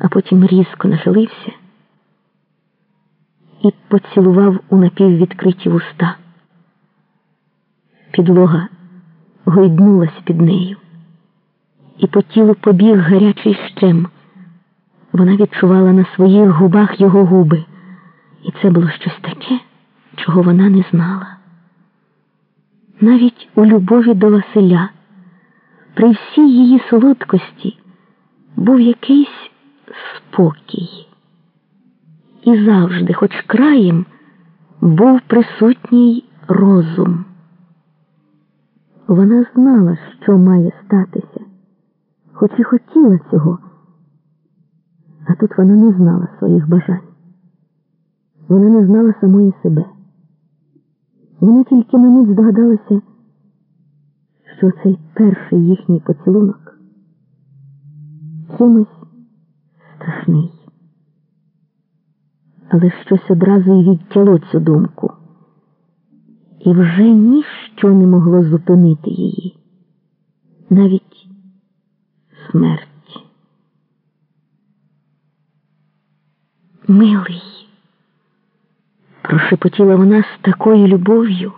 а потім різко нахилився і поцілував у напіввідкриті вуста. Підлога гойднулась під нею, і по тілу побіг гарячий щем. Вона відчувала на своїх губах його губи, і це було щось таке, чого вона не знала. Навіть у любові до Василя, при всій її солодкості, був якийсь спокій. І завжди, хоч краєм, був присутній розум. Вона знала, що має статися, хоч і хотіла цього, а тут вона не знала своїх бажань. Вона не знала самої себе. Вона тільки на мить здогадалася, що цей перший їхній поцілунок чимось страшний. Але щось одразу й відтяло цю думку, і вже ніщо не могло зупинити її, навіть смерть. Милий, прошепотіла вона з такою любов'ю,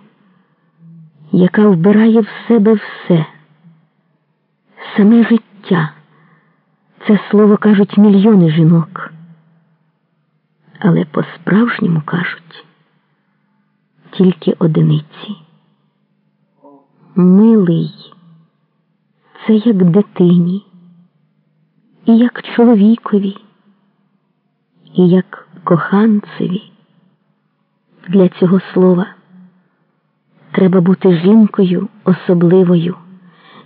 яка вбирає в себе все, саме життя. Це слово кажуть мільйони жінок. Але по-справжньому кажуть тільки одиниці. Милий, це як дитині, і як чоловікові, і як коханцеві. Для цього слова треба бути жінкою особливою,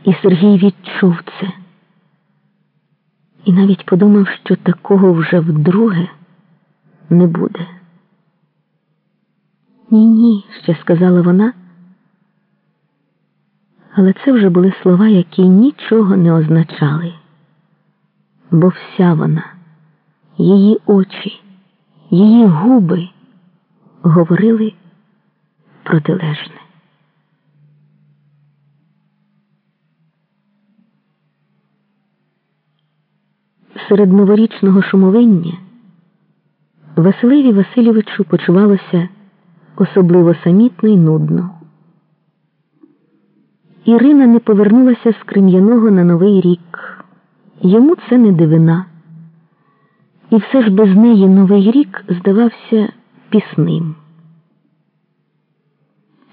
і Сергій відчув це. І навіть подумав, що такого вже вдруге не буде. Ні, ні, ще сказала вона. Але це вже були слова, які нічого не означали, бо вся вона, її очі, її губи говорили протилежне. Серед новорічного шумовиння Василеві Васильовичу почувалося особливо самітно й нудно. Ірина не повернулася з Крем'яного на Новий рік. Йому це не дивина. І все ж без неї Новий рік здавався пісним.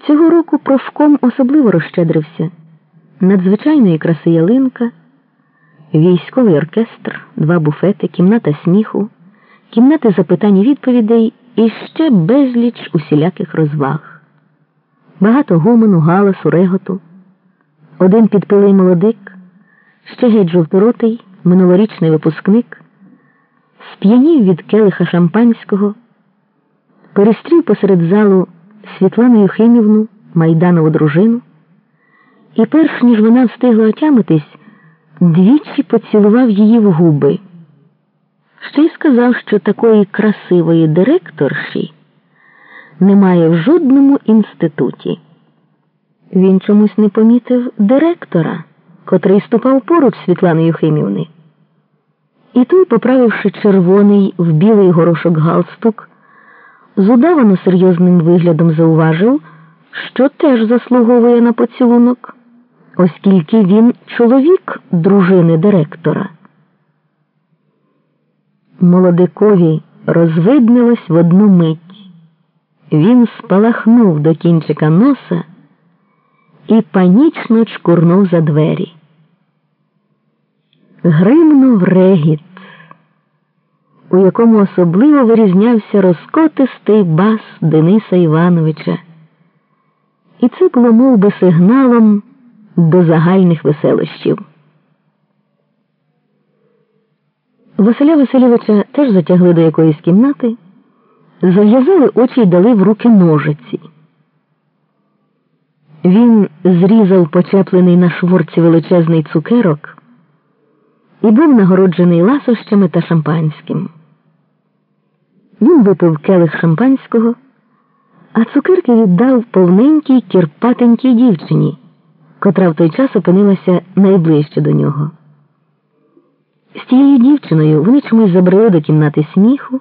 Цього року профком особливо розщедрився надзвичайної краси ялинка, військовий оркестр, два буфети, кімната сміху, кімнати запитань і відповідей і ще безліч усіляких розваг. Багато гомону, галасу, реготу. Один підпилий молодик, ще геть жовторотий, минулорічний випускник, сп'янів від келиха шампанського, перестрів посеред залу Світлану Юхимівну, Майданову дружину, і перш ніж вона встигла отямитись, двічі поцілував її в губи. Ще й сказав, що такої красивої директорші немає в жодному інституті. Він чомусь не помітив директора, котрий ступав поруч Світлани Юхимівни. І той, поправивши червоний в білий горошок галстук, з удавано серйозним виглядом зауважив, що теж заслуговує на поцілунок, оскільки він чоловік дружини директора. Молодикові розвиднилось в одну мить. Він спалахнув до кінчика носа і панічно чкурнув за двері. Гримнув регіт, у якому особливо вирізнявся розкотистий бас Дениса Івановича. І це було мов би, сигналом до загальних веселощів. Василя Васильовича теж затягли до якоїсь кімнати, зав'язали очі й дали в руки ножиці. Він зрізав почеплений на шворці величезний цукерок і був нагороджений ласощами та шампанським. Він випив келих шампанського, а цукерки віддав повненькій кірпатенькій дівчині, котра в той час опинилася найближче до нього. З тією дівчиною вони чомусь забрели до кімнати сміху.